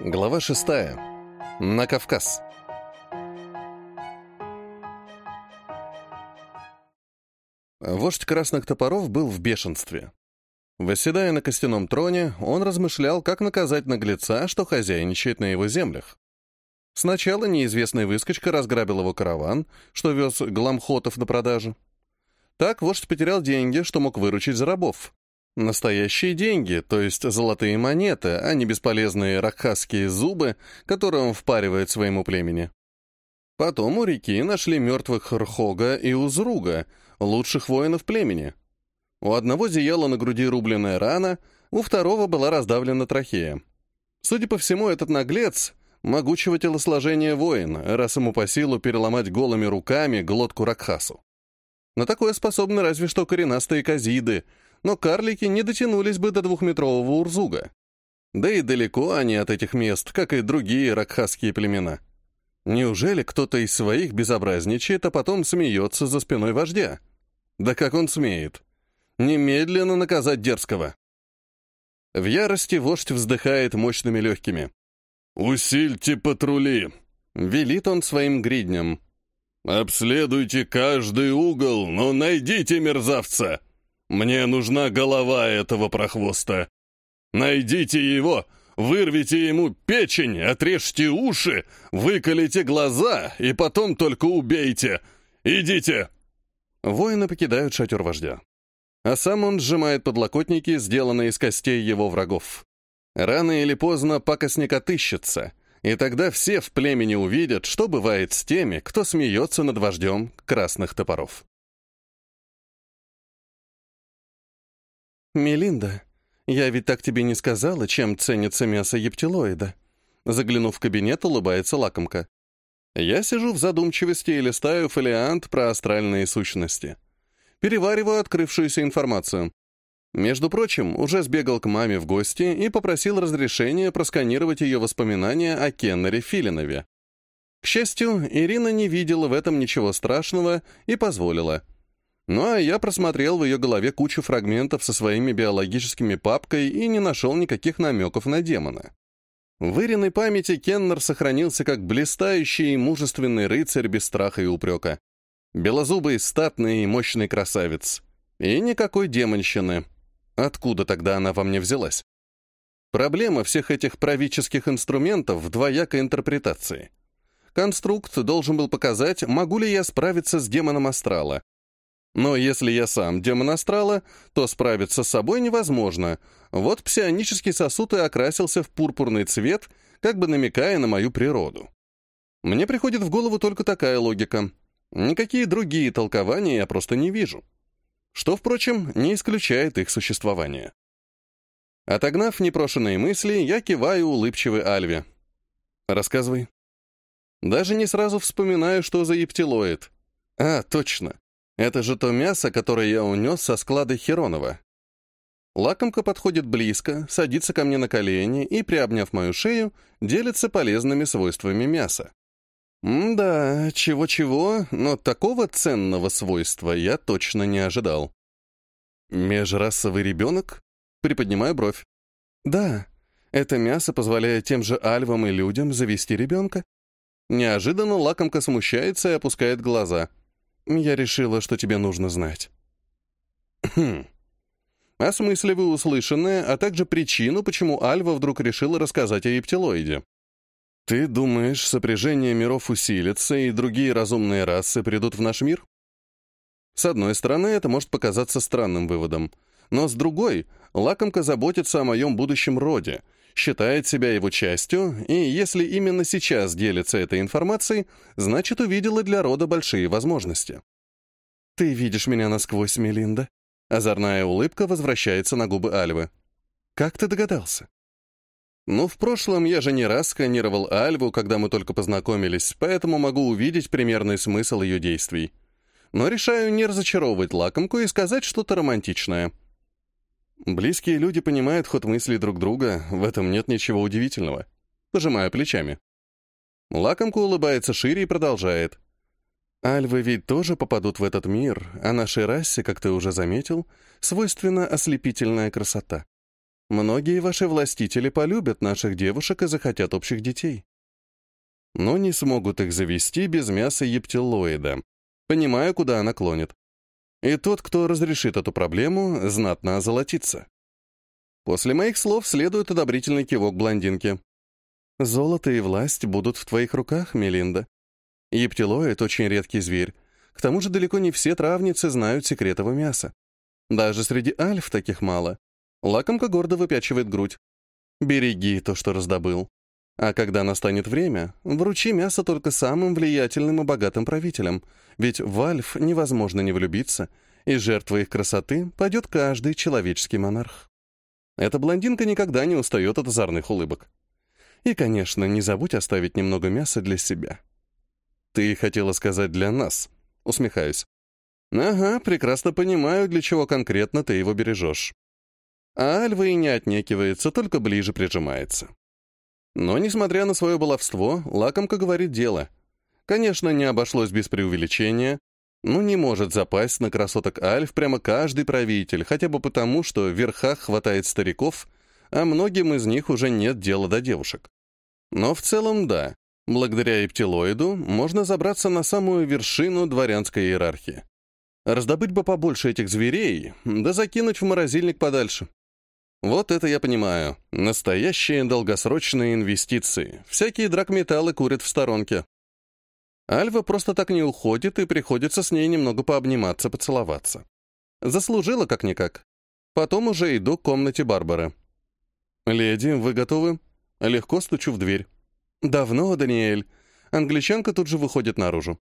Глава шестая. На Кавказ. Вождь красных топоров был в бешенстве. Восседая на костяном троне, он размышлял, как наказать наглеца, что хозяйничает на его землях. Сначала неизвестный выскочка разграбил его караван, что вез гламхотов на продажу. Так вождь потерял деньги, что мог выручить за рабов. Настоящие деньги, то есть золотые монеты, а не бесполезные ракхасские зубы, которые он впаривает своему племени. Потом у реки нашли мертвых Рхога и Узруга, лучших воинов племени. У одного зияла на груди рубленная рана, у второго была раздавлена трахея. Судя по всему, этот наглец — могучего телосложения воин, раз ему по силу переломать голыми руками глотку Ракхасу. На такое способны разве что коренастые казиды — но карлики не дотянулись бы до двухметрового урзуга. Да и далеко они от этих мест, как и другие ракхасские племена. Неужели кто-то из своих безобразничает, а потом смеется за спиной вождя? Да как он смеет? Немедленно наказать дерзкого. В ярости вождь вздыхает мощными легкими. «Усильте патрули!» — велит он своим гридням. «Обследуйте каждый угол, но найдите мерзавца!» Мне нужна голова этого прохвоста. Найдите его, вырвите ему печень, отрежьте уши, выколите глаза и потом только убейте. Идите!» Воины покидают шатер вождя. А сам он сжимает подлокотники, сделанные из костей его врагов. Рано или поздно пакостник отыщется, и тогда все в племени увидят, что бывает с теми, кто смеется над вождем красных топоров. «Мелинда, я ведь так тебе не сказала, чем ценится мясо ептилоида». Заглянув в кабинет, улыбается лакомка. Я сижу в задумчивости и листаю фолиант про астральные сущности. Перевариваю открывшуюся информацию. Между прочим, уже сбегал к маме в гости и попросил разрешения просканировать ее воспоминания о Кеннере Филинове. К счастью, Ирина не видела в этом ничего страшного и позволила — ну а я просмотрел в ее голове кучу фрагментов со своими биологическими папкой и не нашел никаких намеков на демона. В Ириной памяти Кеннер сохранился как блистающий и мужественный рыцарь без страха и упрека. Белозубый, статный и мощный красавец. И никакой демонщины. Откуда тогда она во мне взялась? Проблема всех этих правительских инструментов в двоякой интерпретации. Конструкт должен был показать, могу ли я справиться с демоном астрала, но если я сам демон астрала, то справиться с собой невозможно. Вот псионический сосуд и окрасился в пурпурный цвет, как бы намекая на мою природу. Мне приходит в голову только такая логика. Никакие другие толкования я просто не вижу. Что, впрочем, не исключает их существование. Отогнав непрошенные мысли, я киваю улыбчивой Альве. «Рассказывай». Даже не сразу вспоминаю, что за ептилоид. А, точно. Это же то мясо, которое я унес со склада Херонова. Лакомка подходит близко, садится ко мне на колени и, приобняв мою шею, делится полезными свойствами мяса. М-да, чего-чего, но такого ценного свойства я точно не ожидал. Межрасовый ребенок? Приподнимаю бровь. Да, это мясо позволяет тем же альвам и людям завести ребенка. Неожиданно лакомка смущается и опускает глаза. Я решила, что тебе нужно знать. Хм. Осмысливаю услышанное, а также причину, почему Альва вдруг решила рассказать о ептилоиде. Ты думаешь, сопряжение миров усилится, и другие разумные расы придут в наш мир? С одной стороны, это может показаться странным выводом, но с другой, лакомка заботится о моем будущем роде — считает себя его частью, и если именно сейчас делится этой информацией, значит, увидела для рода большие возможности. «Ты видишь меня насквозь, Мелинда?» Озорная улыбка возвращается на губы Альвы. «Как ты догадался?» «Ну, в прошлом я же не раз сканировал Альву, когда мы только познакомились, поэтому могу увидеть примерный смысл ее действий. Но решаю не разочаровывать лакомку и сказать что-то романтичное». Близкие люди понимают ход мыслей друг друга, в этом нет ничего удивительного. Пожимаю плечами. Лакомка улыбается шире и продолжает. Альвы ведь тоже попадут в этот мир, а нашей расе, как ты уже заметил, свойственна ослепительная красота. Многие ваши властители полюбят наших девушек и захотят общих детей. Но не смогут их завести без мяса ептилоида. Понимаю, куда она клонит. И тот, кто разрешит эту проблему, знатно озолотится. После моих слов следует одобрительный кивок блондинки. «Золото и власть будут в твоих руках, Мелинда. Ептилоид — очень редкий зверь. К тому же далеко не все травницы знают секрет его мяса. Даже среди альф таких мало. Лакомка гордо выпячивает грудь. Береги то, что раздобыл. А когда настанет время, вручи мясо только самым влиятельным и богатым правителям, ведь в альф невозможно не влюбиться, и жертва их красоты пойдет каждый человеческий монарх. Эта блондинка никогда не устает от озорных улыбок. И, конечно, не забудь оставить немного мяса для себя. Ты хотела сказать для нас, усмехаюсь. Ага, прекрасно понимаю, для чего конкретно ты его бережешь. А Альва и не отнекивается, только ближе прижимается. Но, несмотря на свое баловство, лакомка говорит дело. Конечно, не обошлось без преувеличения, но не может запасть на красоток Альф прямо каждый правитель, хотя бы потому, что в верхах хватает стариков, а многим из них уже нет дела до девушек. Но в целом да, благодаря эптилоиду можно забраться на самую вершину дворянской иерархии. Раздобыть бы побольше этих зверей, да закинуть в морозильник подальше. Вот это я понимаю. Настоящие долгосрочные инвестиции. Всякие драгметаллы курят в сторонке. Альва просто так не уходит, и приходится с ней немного пообниматься, поцеловаться. Заслужила как-никак. Потом уже иду к комнате Барбары. «Леди, вы готовы?» Легко стучу в дверь. «Давно, Даниэль». Англичанка тут же выходит наружу.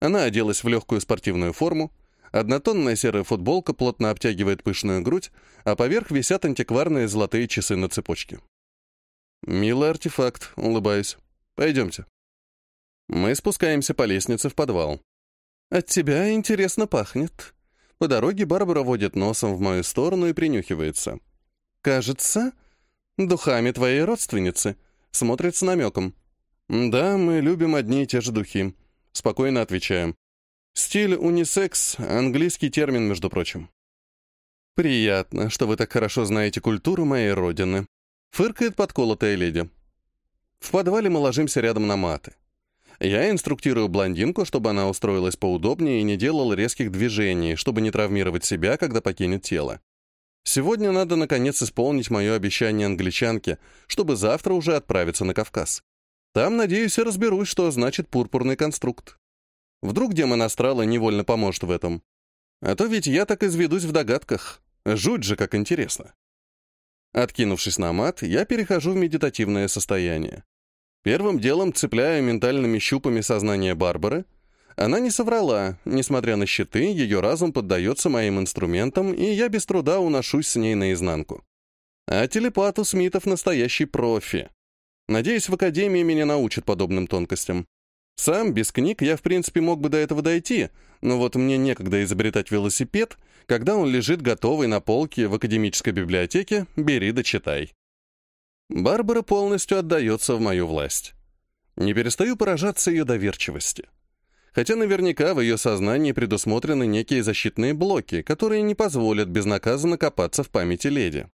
Она оделась в легкую спортивную форму, Однотонная серая футболка плотно обтягивает пышную грудь, а поверх висят антикварные золотые часы на цепочке. «Милый артефакт», — улыбаюсь. «Пойдемте». Мы спускаемся по лестнице в подвал. «От тебя интересно пахнет». По дороге Барбара водит носом в мою сторону и принюхивается. «Кажется, духами твоей родственницы», — смотрит с намеком. «Да, мы любим одни и те же духи», — спокойно отвечаем. Стиль унисекс — английский термин, между прочим. «Приятно, что вы так хорошо знаете культуру моей родины», — фыркает подколотая леди. В подвале мы ложимся рядом на маты. Я инструктирую блондинку, чтобы она устроилась поудобнее и не делала резких движений, чтобы не травмировать себя, когда покинет тело. Сегодня надо, наконец, исполнить мое обещание англичанке, чтобы завтра уже отправиться на Кавказ. Там, надеюсь, и разберусь, что значит пурпурный конструкт. Вдруг демон астрала невольно поможет в этом. А то ведь я так изведусь в догадках. Жуть же, как интересно. Откинувшись на мат, я перехожу в медитативное состояние. Первым делом цепляю ментальными щупами сознание Барбары. Она не соврала, несмотря на щиты, ее разум поддается моим инструментам, и я без труда уношусь с ней наизнанку. А телепат у Смитов настоящий профи. Надеюсь, в Академии меня научат подобным тонкостям. Сам, без книг, я, в принципе, мог бы до этого дойти, но вот мне некогда изобретать велосипед, когда он лежит готовый на полке в академической библиотеке, бери да читай. Барбара полностью отдается в мою власть. Не перестаю поражаться ее доверчивости. Хотя наверняка в ее сознании предусмотрены некие защитные блоки, которые не позволят безнаказанно копаться в памяти леди.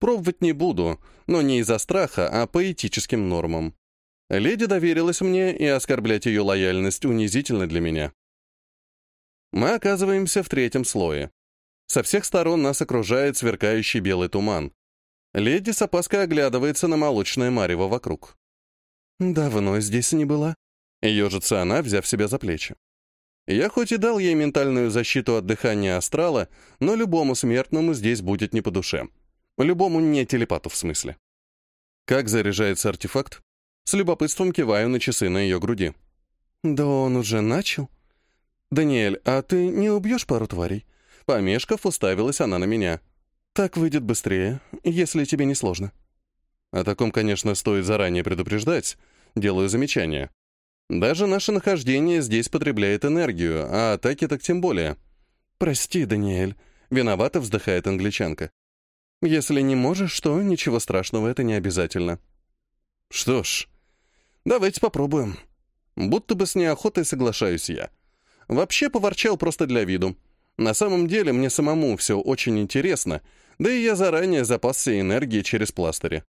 Пробовать не буду, но не из-за страха, а по этическим нормам. Леди доверилась мне, и оскорблять ее лояльность унизительно для меня. Мы оказываемся в третьем слое. Со всех сторон нас окружает сверкающий белый туман. Леди с опаской оглядывается на молочное марево вокруг. «Давно здесь не была», — ежится она, взяв себя за плечи. Я хоть и дал ей ментальную защиту от дыхания астрала, но любому смертному здесь будет не по душе. Любому не телепату в смысле. Как заряжается артефакт? С любопытством киваю на часы на ее груди. «Да он уже начал?» «Даниэль, а ты не убьешь пару тварей?» Помешков, уставилась она на меня. «Так выйдет быстрее, если тебе не сложно». О таком, конечно, стоит заранее предупреждать. Делаю замечание. Даже наше нахождение здесь потребляет энергию, а атаки так тем более. «Прости, Даниэль», — виновато вздыхает англичанка. «Если не можешь, то ничего страшного, это не обязательно». «Что ж, Давайте попробуем. Будто бы с неохотой соглашаюсь я. Вообще поворчал просто для виду. На самом деле мне самому все очень интересно, Да и я заранее запасся энергией через пластыри.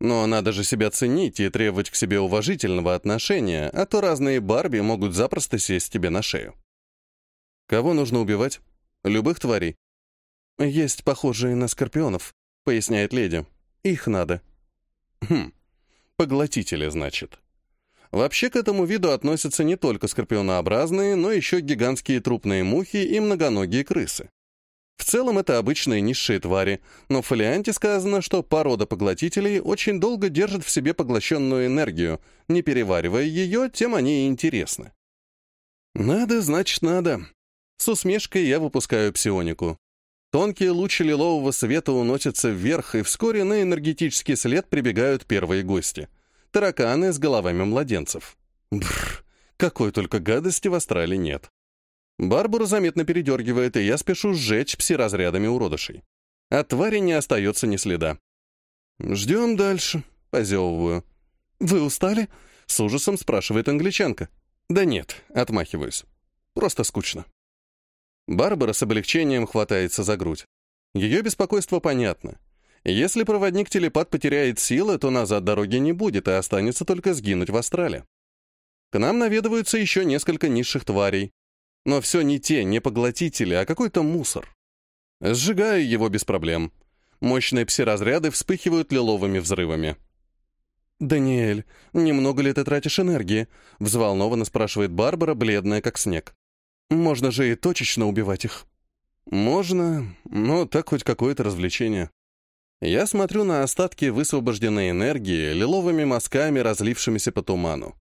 Но надо же себя ценить и требовать к себе уважительного отношения, а то разные Барби могут запросто сесть тебе на шею. Кого нужно убивать? Любых тварей. Есть похожие на скорпионов, поясняет леди. Их надо. Хм, поглотители, значит. Вообще к этому виду относятся не только скорпионообразные, но еще гигантские трупные мухи и многоногие крысы. В целом это обычные низшие твари, но в фолианте сказано, что порода поглотителей очень долго держит в себе поглощенную энергию, не переваривая ее, тем они и интересны. Надо, значит, надо. С усмешкой я выпускаю псионику. Тонкие лучи лилового света уносятся вверх, и вскоре на энергетический след прибегают первые гости — тараканы с головами младенцев. Бррр, какой только гадости в астрале нет. Барбара заметно передергивает, и я спешу сжечь пси-разрядами уродышей. От твари не остается ни следа. «Ждем дальше», — позевываю. «Вы устали?» — с ужасом спрашивает англичанка. «Да нет», — отмахиваюсь. «Просто скучно». Барбара с облегчением хватается за грудь. Ее беспокойство понятно. Если проводник-телепат потеряет силы, то назад дороги не будет, и останется только сгинуть в астрале. К нам наведываются еще несколько низших тварей. Но все не те, не поглотители, а какой-то мусор. Сжигаю его без проблем. Мощные пси-разряды вспыхивают лиловыми взрывами. «Даниэль, немного ли ты тратишь энергии?» — взволнованно спрашивает Барбара, бледная как снег. «Можно же и точечно убивать их». «Можно, но так хоть какое-то развлечение». Я смотрю на остатки высвобожденной энергии, лиловыми мазками, разлившимися по туману.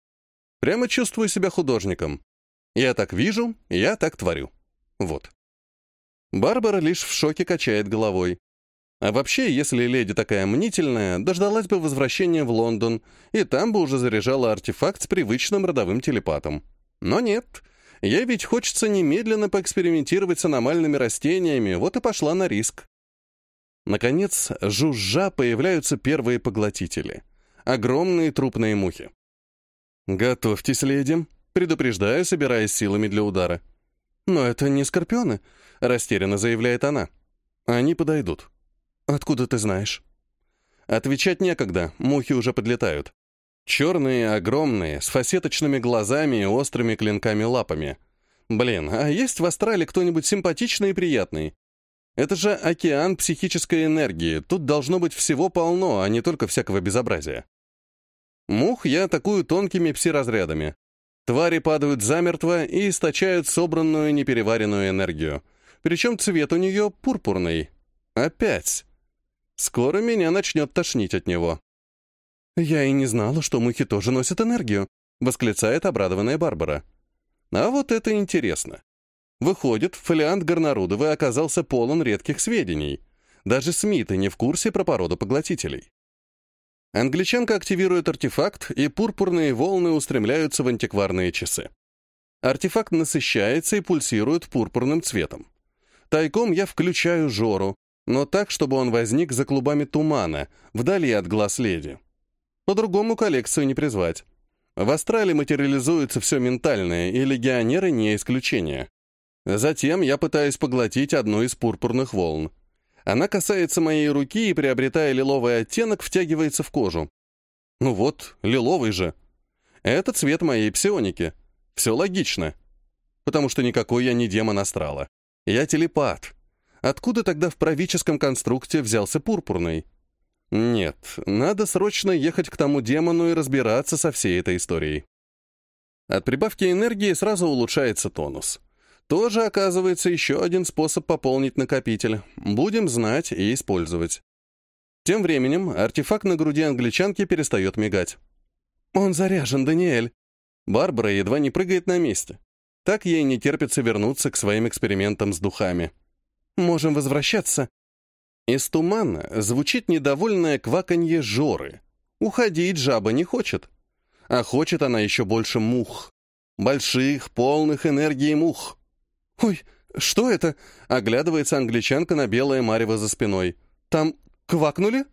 Прямо чувствую себя художником. Я так вижу, я так творю. Вот. Барбара лишь в шоке качает головой. А вообще, если леди такая мнительная, дождалась бы возвращения в Лондон, и там бы уже заряжала артефакт с привычным родовым телепатом. Но нет, ей ведь хочется немедленно поэкспериментировать с аномальными растениями, вот и пошла на риск. Наконец, жужжа появляются первые поглотители. Огромные трупные мухи. «Готовьтесь, леди», — предупреждаю, собираясь силами для удара. «Но это не скорпионы», — растерянно заявляет она. «Они подойдут». «Откуда ты знаешь?» Отвечать некогда, мухи уже подлетают. Черные, огромные, с фасеточными глазами и острыми клинками лапами. Блин, а есть в Астрале кто-нибудь симпатичный и приятный? Это же океан психической энергии, тут должно быть всего полно, а не только всякого безобразия. Мух я атакую тонкими пси-разрядами. Твари падают замертво и источают собранную непереваренную энергию. Причем цвет у нее пурпурный. Опять. Скоро меня начнет тошнить от него. «Я и не знала, что мухи тоже носят энергию», — восклицает обрадованная Барбара. «А вот это интересно. Выходит, фолиант Горнарудовой оказался полон редких сведений. Даже Смиты не в курсе про породу поглотителей. Англичанка активирует артефакт, и пурпурные волны устремляются в антикварные часы. Артефакт насыщается и пульсирует пурпурным цветом. Тайком я включаю Жору, но так, чтобы он возник за клубами тумана, вдали от глаз леди. По-другому коллекцию не призвать. В астрале материализуется все ментальное, и легионеры не исключение. Затем я пытаюсь поглотить одну из пурпурных волн. Она касается моей руки и, приобретая лиловый оттенок, втягивается в кожу. Ну вот, лиловый же. Это цвет моей псионики. Все логично. Потому что никакой я не демон астрала. Я телепат. Откуда тогда в правительском конструкте взялся пурпурный? Нет, надо срочно ехать к тому демону и разбираться со всей этой историей. От прибавки энергии сразу улучшается тонус. Тоже, оказывается, еще один способ пополнить накопитель. Будем знать и использовать. Тем временем артефакт на груди англичанки перестает мигать. «Он заряжен, Даниэль!» Барбара едва не прыгает на месте. Так ей не терпится вернуться к своим экспериментам с духами. «Можем возвращаться». Из тумана звучит недовольное кваканье Жоры. Уходить жаба не хочет. А хочет она еще больше мух. Больших, полных энергии мух. «Ой, что это?» — оглядывается англичанка на белое марево за спиной. «Там квакнули?»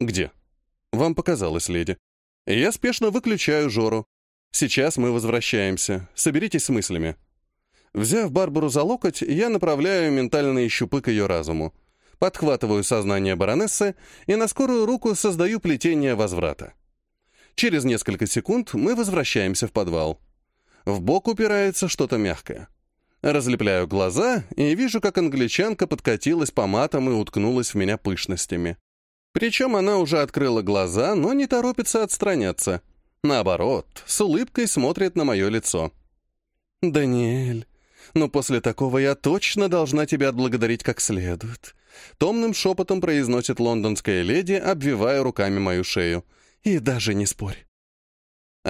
«Где?» «Вам показалось, леди». Я спешно выключаю Жору. Сейчас мы возвращаемся. Соберитесь с мыслями. Взяв Барбару за локоть, я направляю ментальные щупы к ее разуму. Подхватываю сознание баронессы и на скорую руку создаю плетение возврата. Через несколько секунд мы возвращаемся в подвал. В бок упирается что-то мягкое. Разлепляю глаза и вижу, как англичанка подкатилась по матам и уткнулась в меня пышностями. Причем она уже открыла глаза, но не торопится отстраняться. Наоборот, с улыбкой смотрит на мое лицо. «Даниэль, но после такого я точно должна тебя отблагодарить как следует», томным шепотом произносит лондонская леди, обвивая руками мою шею. «И даже не спорь».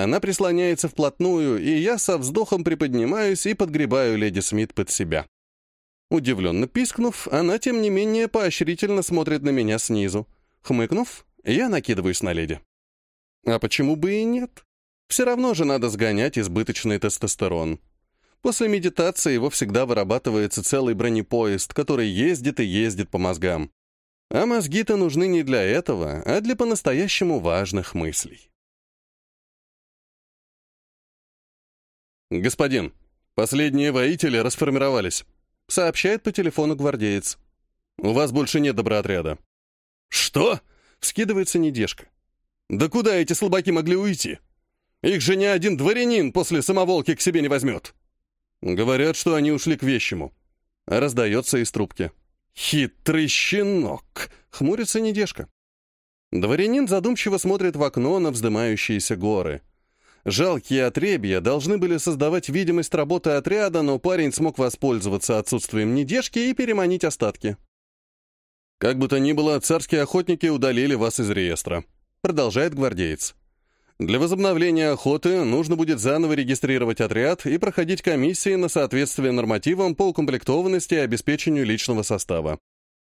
Она прислоняется вплотную, и я со вздохом приподнимаюсь и подгребаю леди Смит под себя. Удивленно пискнув, она, тем не менее, поощрительно смотрит на меня снизу. Хмыкнув, я накидываюсь на леди. А почему бы и нет? Все равно же надо сгонять избыточный тестостерон. После медитации его всегда вырабатывается целый бронепоезд, который ездит и ездит по мозгам. А мозги-то нужны не для этого, а для по-настоящему важных мыслей. «Господин, последние воители расформировались», — сообщает по телефону гвардеец. «У вас больше нет доброотряда». «Что?» — вскидывается недежка. «Да куда эти слабаки могли уйти? Их же ни один дворянин после самоволки к себе не возьмет». Говорят, что они ушли к вещему. Раздается из трубки. «Хитрый щенок!» — хмурится недежка. Дворянин задумчиво смотрит в окно на вздымающиеся горы. Жалкие отребья должны были создавать видимость работы отряда, но парень смог воспользоваться отсутствием недежки и переманить остатки. «Как бы то ни было, царские охотники удалили вас из реестра», — продолжает гвардеец. Для возобновления охоты нужно будет заново регистрировать отряд и проходить комиссии на соответствие нормативам по укомплектованности и обеспечению личного состава.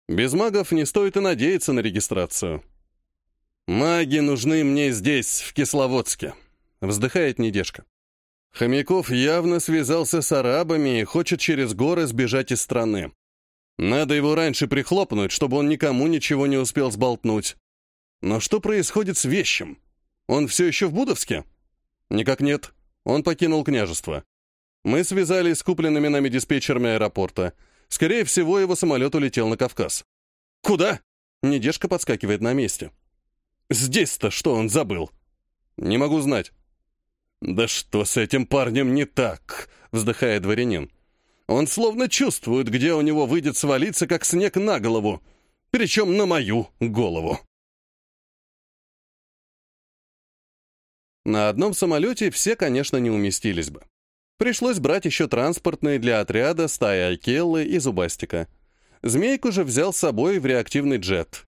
Без магов не стоит и надеяться на регистрацию. «Маги нужны мне здесь, в Кисловодске», — вздыхает недежка. Хомяков явно связался с арабами и хочет через горы сбежать из страны. Надо его раньше прихлопнуть, чтобы он никому ничего не успел сболтнуть. Но что происходит с вещем? Он все еще в Будовске? Никак нет. Он покинул княжество. Мы связались с купленными нами диспетчерами аэропорта. Скорее всего, его самолет улетел на Кавказ. Куда? Недежка подскакивает на месте. Здесь-то что он забыл? Не могу знать. Да что с этим парнем не так? Вздыхает дворянин. Он словно чувствует, где у него выйдет свалиться, как снег на голову. Причем на мою голову. На одном самолете все, конечно, не уместились бы. Пришлось брать еще транспортные для отряда стаи Айкеллы и Зубастика. Змейку же взял с собой в реактивный джет.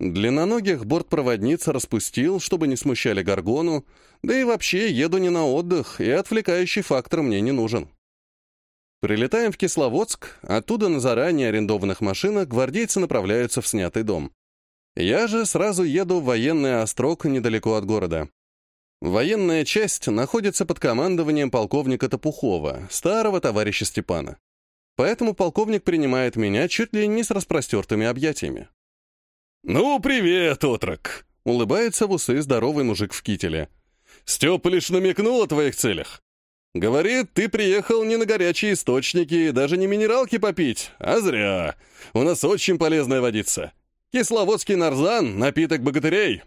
Длинноногих бортпроводница распустил, чтобы не смущали Гаргону, да и вообще еду не на отдых, и отвлекающий фактор мне не нужен. Прилетаем в Кисловодск, оттуда на заранее арендованных машинах гвардейцы направляются в снятый дом. Я же сразу еду в военный острог недалеко от города. Военная часть находится под командованием полковника Топухова, старого товарища Степана. Поэтому полковник принимает меня чуть ли не с распростертыми объятиями. «Ну, привет, отрок!» — улыбается в усы здоровый мужик в кителе. «Степа лишь намекнул о твоих целях. Говорит, ты приехал не на горячие источники и даже не минералки попить, а зря. У нас очень полезная водица. Кисловодский нарзан — напиток богатырей».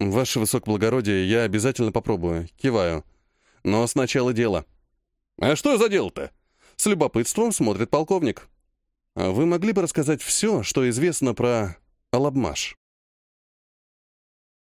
«Ваше высокоблагородие, я обязательно попробую. Киваю. Но сначала дело». «А что за дело-то?» С любопытством смотрит полковник. «А «Вы могли бы рассказать все, что известно про Алабмаш?»